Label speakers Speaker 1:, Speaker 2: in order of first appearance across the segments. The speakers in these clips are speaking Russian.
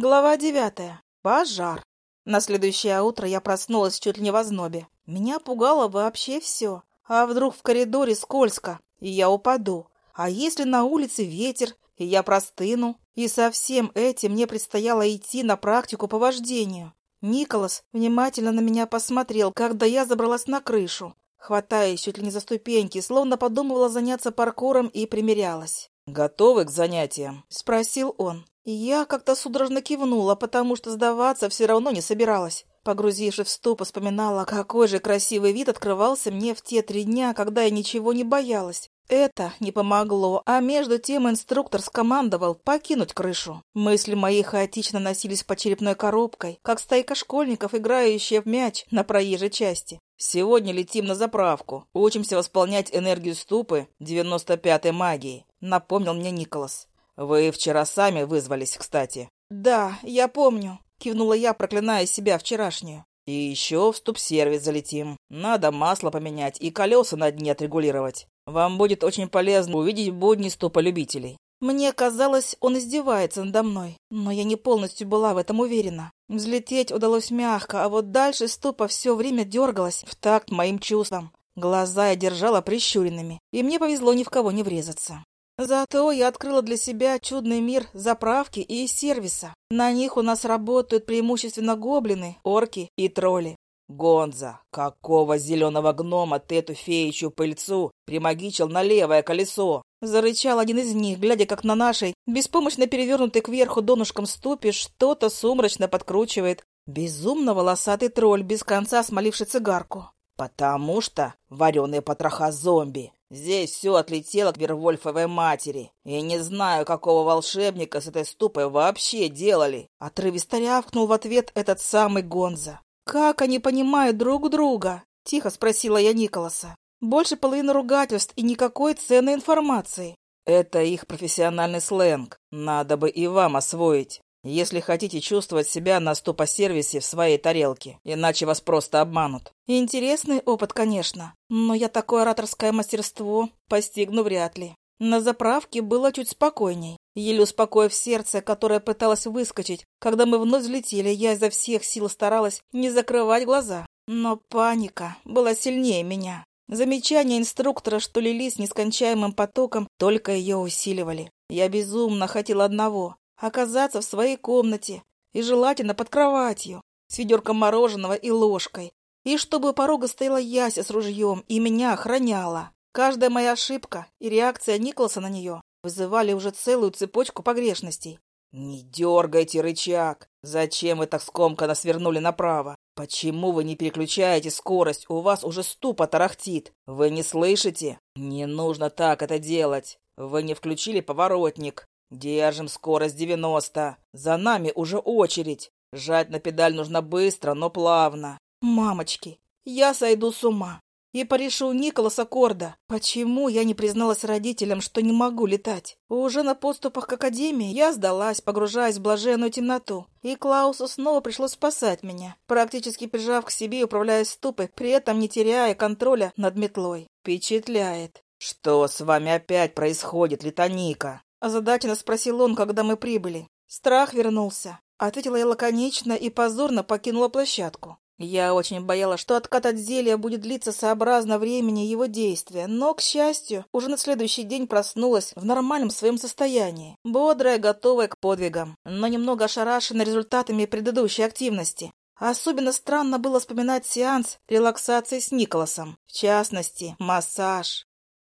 Speaker 1: Глава девятая. Пожар. На следующее утро я проснулась чуть ли не в ознобе. Меня пугало вообще все. А вдруг в коридоре скользко, и я упаду? А если на улице ветер, и я простыну? И со всем этим мне предстояло идти на практику по вождению. Николас внимательно на меня посмотрел, когда я забралась на крышу, хватаясь чуть ли не за ступеньки, словно подумывала заняться паркуром и примерялась.
Speaker 2: «Готовы к занятиям?»
Speaker 1: — спросил он. Я как-то судорожно кивнула, потому что сдаваться все равно не собиралась. Погрузившись в ступор, вспоминала, какой же красивый вид открывался мне в те три дня, когда я ничего не боялась. Это не помогло, а между тем инструктор скомандовал покинуть крышу. Мысли мои хаотично носились по черепной коробкой, как стайка школьников, играющая в мяч на проезжей части.
Speaker 2: «Сегодня летим на заправку. Учимся восполнять энергию ступы 95-й магии», — напомнил мне Николас. «Вы вчера сами вызвались, кстати».
Speaker 1: «Да, я помню», — кивнула я, проклиная себя вчерашнюю.
Speaker 2: «И еще в ступ-сервис залетим. Надо масло поменять и колеса на дне отрегулировать. Вам будет очень полезно увидеть будни ступа-любителей».
Speaker 1: Мне казалось, он издевается надо мной, но я не полностью была в этом уверена. Взлететь удалось мягко, а вот дальше ступа все время дергалась в такт моим чувствам. Глаза я держала прищуренными, и мне повезло ни в кого не врезаться. Зато я открыла для себя чудный мир заправки и сервиса. На них у нас работают преимущественно гоблины, орки и тролли.
Speaker 2: «Гонза, какого зеленого гнома ты эту феечью пыльцу примагичил на левое колесо?»
Speaker 1: Зарычал один из них, глядя, как на нашей, беспомощно перевернутый кверху донышком ступе, что-то сумрачно подкручивает. Безумно волосатый тролль, без конца смоливший цигарку.
Speaker 2: «Потому что вареные потроха зомби. Здесь все отлетело к Вервольфовой матери. И не знаю, какого волшебника с этой ступой вообще делали».
Speaker 1: Отрывисто рявкнул в ответ этот самый Гонза. «Как они понимают друг друга?» — тихо спросила я Николаса. «Больше половины ругательств и никакой ценной информации».
Speaker 2: «Это их профессиональный сленг. Надо бы и вам освоить если хотите чувствовать себя на ступосервисе в своей тарелке, иначе вас просто обманут.
Speaker 1: Интересный опыт, конечно, но я такое ораторское мастерство постигну вряд ли. На заправке было чуть спокойней. Еле успокоив сердце, которое пыталось выскочить, когда мы вновь взлетели, я изо всех сил старалась не закрывать глаза. Но паника была сильнее меня. Замечания инструктора, что лились нескончаемым потоком, только ее усиливали. Я безумно хотела одного оказаться в своей комнате и желательно под кроватью, с ведерком мороженого и ложкой, и чтобы у порога стояла Яся с ружьем и меня охраняла. Каждая моя ошибка и реакция Николаса на нее вызывали уже целую цепочку погрешностей.
Speaker 2: «Не дергайте рычаг! Зачем вы так скомканно свернули направо? Почему вы не переключаете скорость? У вас уже ступа тарахтит. Вы не слышите? Не нужно так это делать. Вы не включили поворотник. «Держим скорость девяносто. За нами уже очередь. Жать на педаль нужно быстро, но плавно».
Speaker 1: «Мамочки, я сойду с ума. И порешу Николаса Корда. Почему я не призналась родителям, что не могу летать? Уже на поступах к академии я сдалась, погружаясь в блаженную темноту. И Клаусу снова пришлось спасать меня, практически прижав к себе и управляя ступой, при этом не теряя контроля над метлой. Впечатляет.
Speaker 2: «Что с вами опять происходит, Литоника?»
Speaker 1: Озадаченно спросил он, когда мы прибыли. Страх вернулся. Ответила я лаконично и позорно покинула площадку. Я очень боялась, что откат от зелья будет длиться сообразно времени его действия, но, к счастью, уже на следующий день проснулась в нормальном своем состоянии, бодрая, готовая к подвигам, но немного ошарашена результатами предыдущей активности. Особенно странно было вспоминать сеанс релаксации с Николасом, в частности, массаж.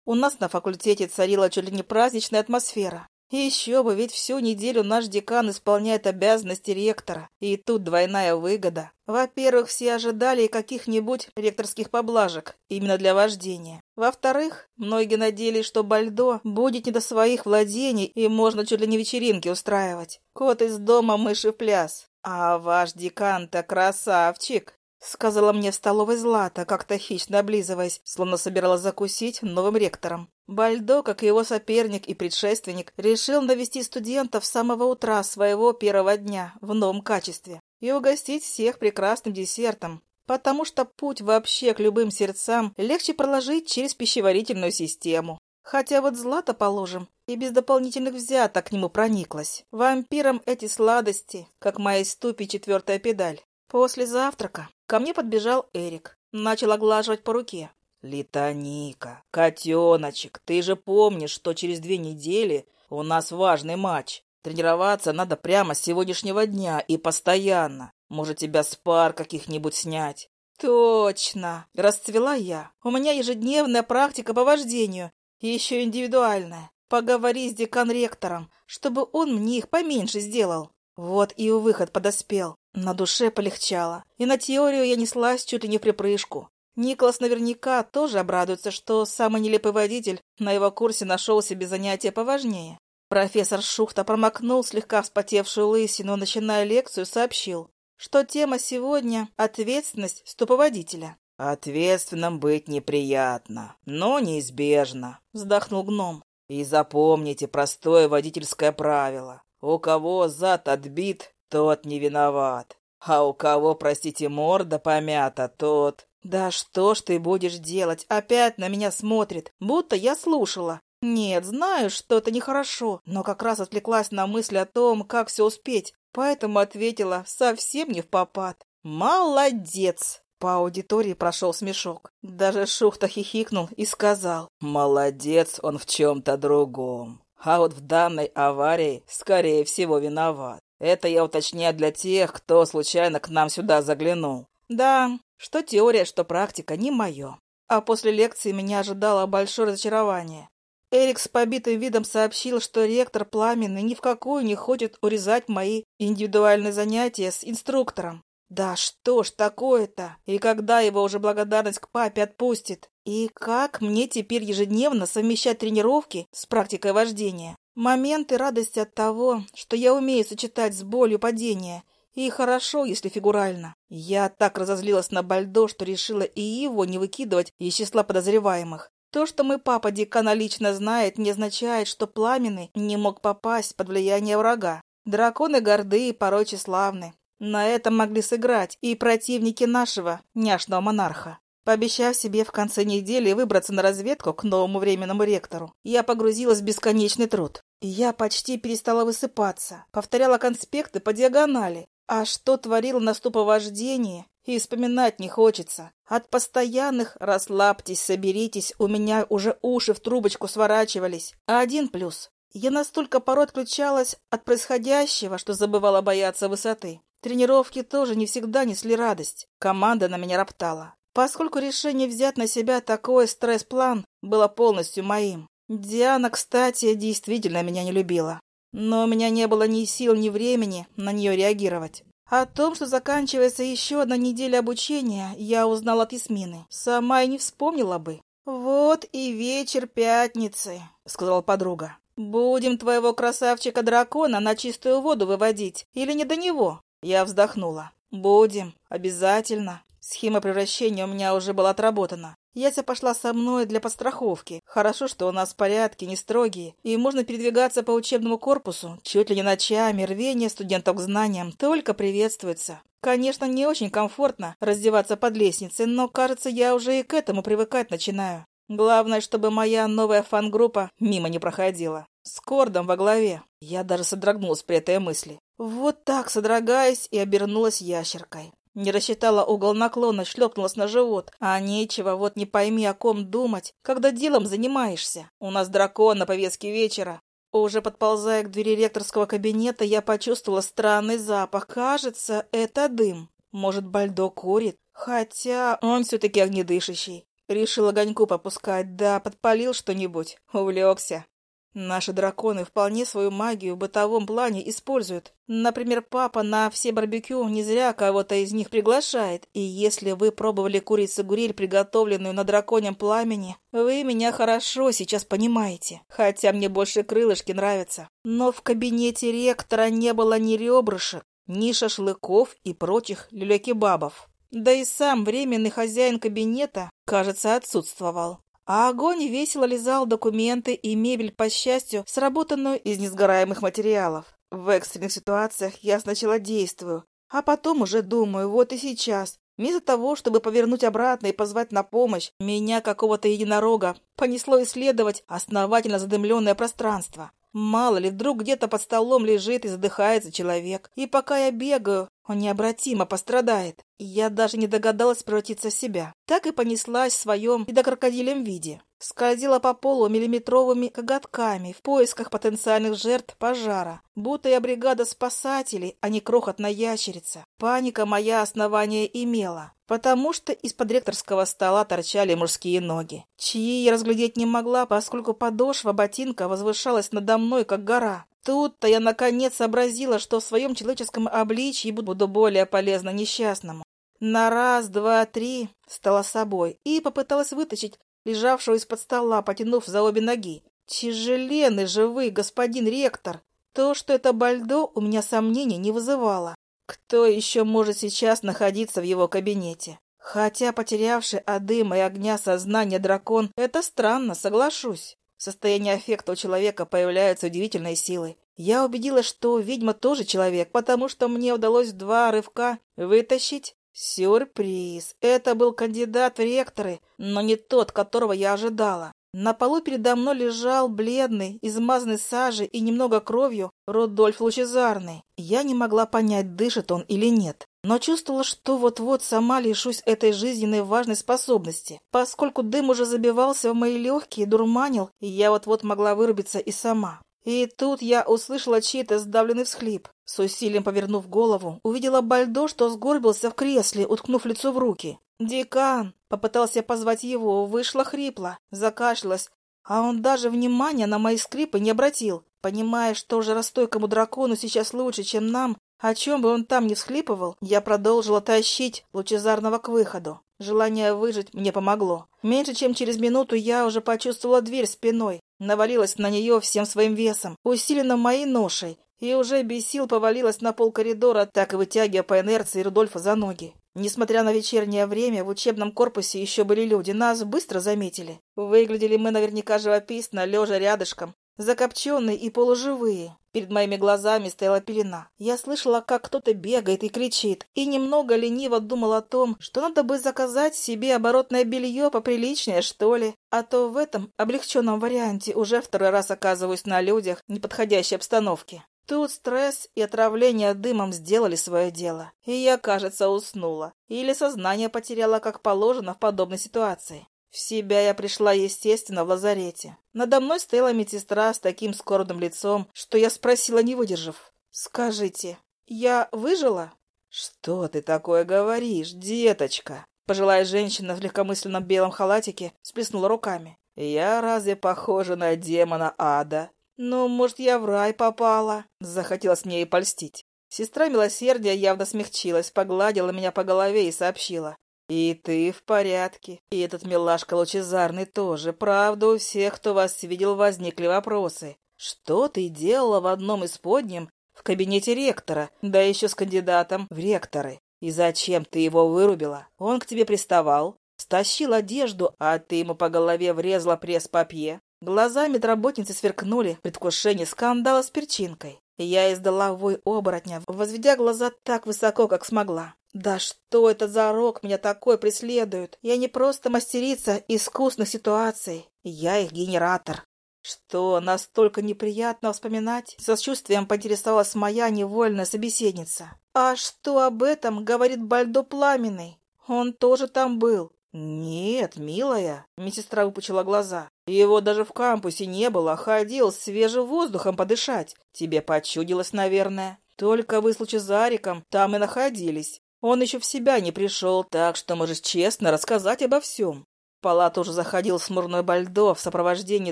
Speaker 1: У нас на факультете царила чуть ли не праздничная атмосфера. И еще бы, ведь всю неделю наш декан исполняет обязанности ректора. И тут двойная выгода. Во-первых, все ожидали каких-нибудь ректорских поблажек именно для вождения. Во-вторых, многие надеялись, что Бальдо будет не до своих владений и можно чуть ли не вечеринки устраивать. Кот из дома, мыши пляс. А ваш декан-то красавчик. — сказала мне в столовой Злата, как-то хищно облизываясь, словно собиралась закусить новым ректором. Бальдо, как его соперник и предшественник, решил навести студентов с самого утра своего первого дня в новом качестве и угостить всех прекрасным десертом, потому что путь вообще к любым сердцам легче проложить через пищеварительную систему. Хотя вот Злата, положим, и без дополнительных взяток к нему прониклась. Вампирам эти сладости, как моей ступи четвертая педаль. После завтрака ко мне подбежал Эрик. Начал оглаживать по руке.
Speaker 2: «Литоника, котеночек, ты же помнишь, что через две недели у нас важный матч. Тренироваться надо прямо с сегодняшнего дня и постоянно. Может, тебя с пар каких-нибудь снять?»
Speaker 1: «Точно!» – расцвела я. «У меня ежедневная практика по вождению, и еще индивидуальная. Поговори с декан-ректором, чтобы он мне их поменьше сделал». Вот и выход подоспел. На душе полегчало, и на теорию я неслась чуть ли не в припрыжку. Николас наверняка тоже обрадуется, что самый нелепый водитель на его курсе нашел себе занятие поважнее. Профессор Шухта промокнул слегка вспотевшую лысину, начиная лекцию, сообщил, что тема сегодня — ответственность ступоводителя.
Speaker 2: «Ответственным быть неприятно, но неизбежно», —
Speaker 1: вздохнул гном.
Speaker 2: «И запомните простое водительское правило. У кого зад отбит, тот не виноват. А у кого, простите, морда помята, тот...»
Speaker 1: «Да что ж ты будешь делать? Опять на меня смотрит, будто я слушала. Нет, знаю, что это нехорошо, но как раз отвлеклась на мысль о том, как все успеть, поэтому ответила совсем не в попад. «Молодец!» По аудитории прошел смешок. Даже Шухта хихикнул и сказал.
Speaker 2: «Молодец он в чем-то другом. А вот в данной аварии, скорее всего, виноват. Это я уточняю для тех, кто случайно к нам сюда заглянул.
Speaker 1: Да, что теория, что практика, не мое. А после лекции меня ожидало большое разочарование. Эрик с побитым видом сообщил, что ректор Пламенный ни в какую не хочет урезать мои индивидуальные занятия с инструктором. Да что ж такое-то? И когда его уже благодарность к папе отпустит? И как мне теперь ежедневно совмещать тренировки с практикой вождения? Моменты радости от того, что я умею сочетать с болью падения. И хорошо, если фигурально. Я так разозлилась на Бальдо, что решила и его не выкидывать из числа подозреваемых. То, что мой папа декана лично знает, не означает, что Пламенный не мог попасть под влияние врага. Драконы горды и порой тщеславны. На этом могли сыграть и противники нашего няшного монарха. Пообещав себе в конце недели выбраться на разведку к новому временному ректору, я погрузилась в бесконечный труд. Я почти перестала высыпаться, повторяла конспекты по диагонали. А что творил на ступовождении, и вспоминать не хочется. От постоянных «расслабьтесь, соберитесь» у меня уже уши в трубочку сворачивались. А один плюс. Я настолько порой отключалась от происходящего, что забывала бояться высоты. Тренировки тоже не всегда несли радость. Команда на меня роптала. Поскольку решение взять на себя такой стресс-план было полностью моим. Диана, кстати, действительно меня не любила. Но у меня не было ни сил, ни времени на нее реагировать. О том, что заканчивается еще одна неделя обучения, я узнала от Ясмины. Сама и не вспомнила бы. «Вот и вечер пятницы», — сказала подруга. «Будем твоего красавчика-дракона на чистую воду выводить или не до него?» Я вздохнула. «Будем. Обязательно». Схема превращения у меня уже была отработана. Яся пошла со мной для подстраховки. Хорошо, что у нас порядки не строгие, и можно передвигаться по учебному корпусу чуть ли не ночами. Рвение студентов к знаниям только приветствуется. Конечно, не очень комфортно раздеваться под лестницей, но, кажется, я уже и к этому привыкать начинаю. Главное, чтобы моя новая фан-группа мимо не проходила. С Кордом во главе. Я даже содрогнулась при этой мысли. Вот так, содрогаясь, и обернулась ящеркой. Не рассчитала угол наклона, шлепнулась на живот. А нечего, вот не пойми, о ком думать, когда делом занимаешься. У нас дракон на повестке вечера. Уже подползая к двери ректорского кабинета, я почувствовала странный запах. Кажется, это дым. Может, Бальдо курит? Хотя он все-таки огнедышащий. Решил огоньку попускать, да подпалил что-нибудь. Увлекся. Наши драконы вполне свою магию в бытовом плане используют. Например, папа на все барбекю не зря кого-то из них приглашает. И если вы пробовали курицу-гуриль, приготовленную на драконьем пламени, вы меня хорошо сейчас понимаете. Хотя мне больше крылышки нравятся. Но в кабинете ректора не было ни ребрышек, ни шашлыков и прочих люля-кебабов. Да и сам временный хозяин кабинета, кажется, отсутствовал. А огонь весело лизал документы и мебель, по счастью, сработанную из несгораемых материалов. В экстренных ситуациях я сначала действую, а потом уже думаю, вот и сейчас. Вместо того, чтобы повернуть обратно и позвать на помощь, меня, какого-то единорога, понесло исследовать основательно задымленное пространство. Мало ли, вдруг где-то под столом лежит и задыхается человек. И пока я бегаю, он необратимо пострадает. Я даже не догадалась превратиться в себя. Так и понеслась в своем недокрокодилем виде. Скользила по полу миллиметровыми коготками в поисках потенциальных жертв пожара. Будто я бригада спасателей, а не крохотная ящерица. Паника моя основание имела, потому что из-под ректорского стола торчали мужские ноги, чьи я разглядеть не могла, поскольку подошва ботинка возвышалась надо мной, как гора. Тут-то я наконец сообразила, что в своем человеческом обличье буду более полезна несчастному. На раз, два, три стала собой и попыталась вытащить лежавшего из-под стола, потянув за обе ноги. Тяжеленный же вы, господин ректор! То, что это Бальдо, у меня сомнений не вызывало. Кто еще может сейчас находиться в его кабинете? Хотя потерявший от дыма и огня сознание дракон — это странно, соглашусь. В состоянии аффекта у человека появляются удивительные силы. Я убедилась, что ведьма тоже человек, потому что мне удалось два рывка вытащить Сюрприз! Это был кандидат в ректоры, но не тот, которого я ожидала. На полу передо мной лежал бледный, измазанный сажей и немного кровью Рудольф Лучезарный. Я не могла понять, дышит он или нет, но чувствовала, что вот-вот сама лишусь этой жизненной важной способности, поскольку дым уже забивался в мои легкие, дурманил, и я вот-вот могла вырубиться и сама. И тут я услышала чей-то сдавленный всхлип. С усилием повернув голову, увидела Бальдо, что сгорбился в кресле, уткнув лицо в руки. «Декан!» — попытался позвать его, вышло хрипло, закашлялась, а он даже внимания на мои скрипы не обратил, понимая, что же растойкому дракону сейчас лучше, чем нам, о чем бы он там не всхлипывал, я продолжила тащить лучезарного к выходу. Желание выжить мне помогло. Меньше чем через минуту я уже почувствовала дверь спиной, навалилась на нее всем своим весом, усиленно моей ношей, и уже без сил повалилась на пол коридора, так и вытягивая по инерции Рудольфа за ноги. Несмотря на вечернее время, в учебном корпусе еще были люди, нас быстро заметили. Выглядели мы наверняка живописно, лежа рядышком, закопченные и полуживые. Перед моими глазами стояла пелена. Я слышала, как кто-то бегает и кричит, и немного лениво думала о том, что надо бы заказать себе оборотное белье поприличнее, что ли. А то в этом облегченном варианте уже второй раз оказываюсь на людях неподходящей обстановке. Тут стресс и отравление дымом сделали свое дело, и я, кажется, уснула. Или сознание потеряла, как положено в подобной ситуации. В себя я пришла, естественно, в лазарете. Надо мной стояла медсестра с таким скорбным лицом, что я спросила, не выдержав. «Скажите, я выжила?» «Что ты такое говоришь, деточка?» Пожилая женщина в легкомысленном белом халатике сплеснула руками. «Я разве похожа на демона ада?» «Ну, может, я в рай попала?» Захотелось мне и польстить. Сестра милосердия явно смягчилась, погладила меня по голове и сообщила. «И ты в порядке. И этот милашка лучезарный тоже. Правда, у всех, кто вас видел, возникли вопросы. Что ты делала в одном из подним в кабинете ректора, да еще с кандидатом в ректоры? И зачем ты его вырубила? Он к тебе приставал, стащил одежду, а ты ему по голове врезала пресс-папье. Глаза медработницы сверкнули в предвкушении скандала с перчинкой. Я издала вой оборотня, возведя глаза так высоко, как смогла. Да что это за рок меня такой преследует? Я не просто мастерица искусных ситуаций, я их генератор. Что настолько неприятно вспоминать, со чувствием поинтересовалась моя невольная собеседница. А что об этом говорит Бальдо Пламенный? Он тоже там был. Нет, милая, медсестра выпучила глаза. Его даже в кампусе не было, ходил свежим воздухом подышать. Тебе почудилось, наверное. Только вы с Лучезариком там и находились. Он еще в себя не пришел, так что можешь честно рассказать обо всем. В палату уже заходил смурной Бальдо в сопровождении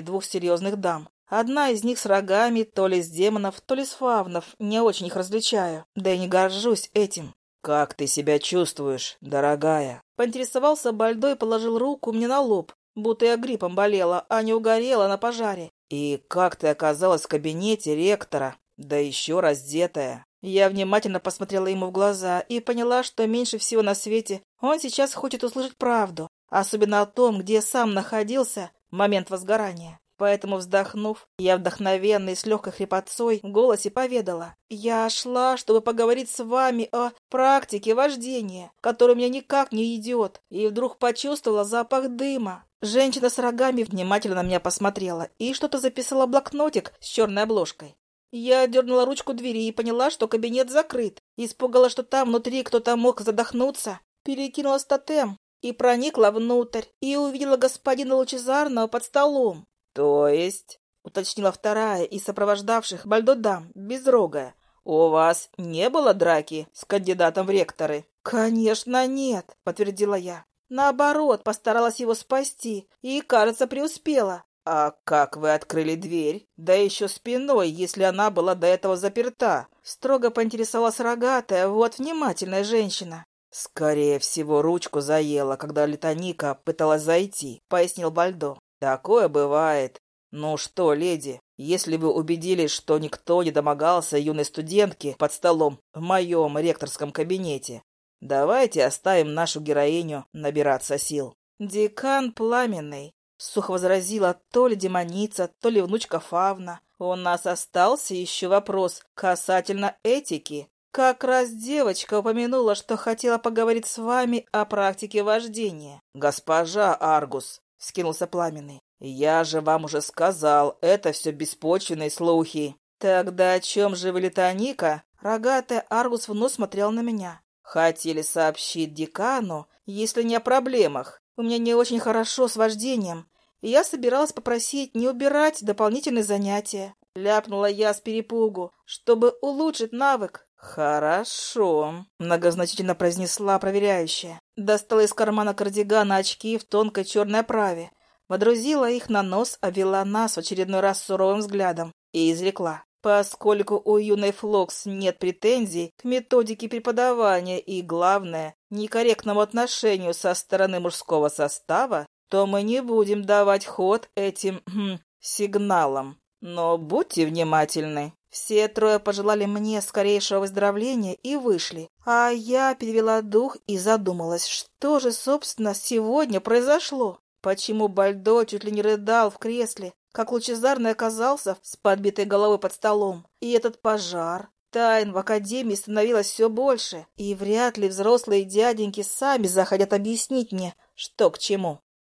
Speaker 1: двух серьезных дам. Одна из них с рогами, то ли с демонов, то ли с фавнов, не очень их различаю, да и не горжусь этим. «Как ты себя чувствуешь, дорогая?» Поинтересовался Бальдо и положил руку мне на лоб, будто я гриппом болела, а не угорела на пожаре. «И как ты оказалась в кабинете ректора, да еще раздетая?» Я внимательно посмотрела ему в глаза и поняла, что меньше всего на свете он сейчас хочет услышать правду, особенно о том, где сам находился в момент возгорания. Поэтому, вздохнув, я вдохновенной с легкой хрипотцой в голосе поведала. «Я шла, чтобы поговорить с вами о практике вождения, которая мне никак не идет, и вдруг почувствовала запах дыма. Женщина с рогами внимательно на меня посмотрела и что-то записала в блокнотик с черной обложкой. Я дернула ручку двери и поняла, что кабинет закрыт. Испугала, что там внутри кто-то мог задохнуться. Перекинула статем и проникла внутрь, и увидела господина Лучезарного под столом.
Speaker 2: «То есть?»
Speaker 1: — уточнила вторая из сопровождавших Бальдодам, безрогая.
Speaker 2: «У вас не было драки с кандидатом в ректоры?»
Speaker 1: «Конечно нет», — подтвердила я. Наоборот, постаралась его спасти и, кажется, преуспела.
Speaker 2: «А как вы открыли дверь? Да еще спиной, если она была до этого заперта!»
Speaker 1: Строго поинтересовалась рогатая, вот внимательная женщина.
Speaker 2: «Скорее всего, ручку заела, когда Литоника пыталась зайти», — пояснил Бальдо. «Такое бывает. Ну что, леди, если вы убедились, что никто не домогался юной студентки под столом в моем ректорском кабинете, давайте оставим нашу героиню набираться сил».
Speaker 1: «Декан Пламенный», Сухо возразила то ли демоница, то ли внучка Фавна. У нас остался еще вопрос касательно этики. Как раз девочка упомянула, что хотела поговорить с вами о практике вождения.
Speaker 2: Госпожа Аргус, — скинулся Пламенный, — я же вам уже сказал, это все беспочвенные слухи.
Speaker 1: Тогда о чем же вы, Литоника? Рогатая Аргус вновь смотрел на меня. Хотели сообщить декану, если не о проблемах, у меня не очень хорошо с вождением, и я собиралась попросить не убирать дополнительные занятия. Ляпнула я с перепугу, чтобы улучшить навык.
Speaker 2: «Хорошо», — многозначительно произнесла проверяющая.
Speaker 1: Достала из кармана кардигана очки в тонкой черной оправе, водрузила их на нос, обвела нас в очередной раз суровым взглядом и изрекла. Поскольку у юной Флокс нет претензий к методике преподавания и, главное, некорректному отношению со стороны мужского состава, то мы не будем давать ход этим хм, сигналам. Но будьте внимательны. Все трое пожелали мне скорейшего выздоровления и вышли. А я перевела дух и задумалась, что же, собственно, сегодня произошло. Почему Бальдо чуть ли не рыдал в кресле, как лучезарный оказался с подбитой головой под столом. И этот пожар. Тайн в академии становилось все больше, и вряд ли взрослые дяденьки сами захотят объяснить мне, что к чему.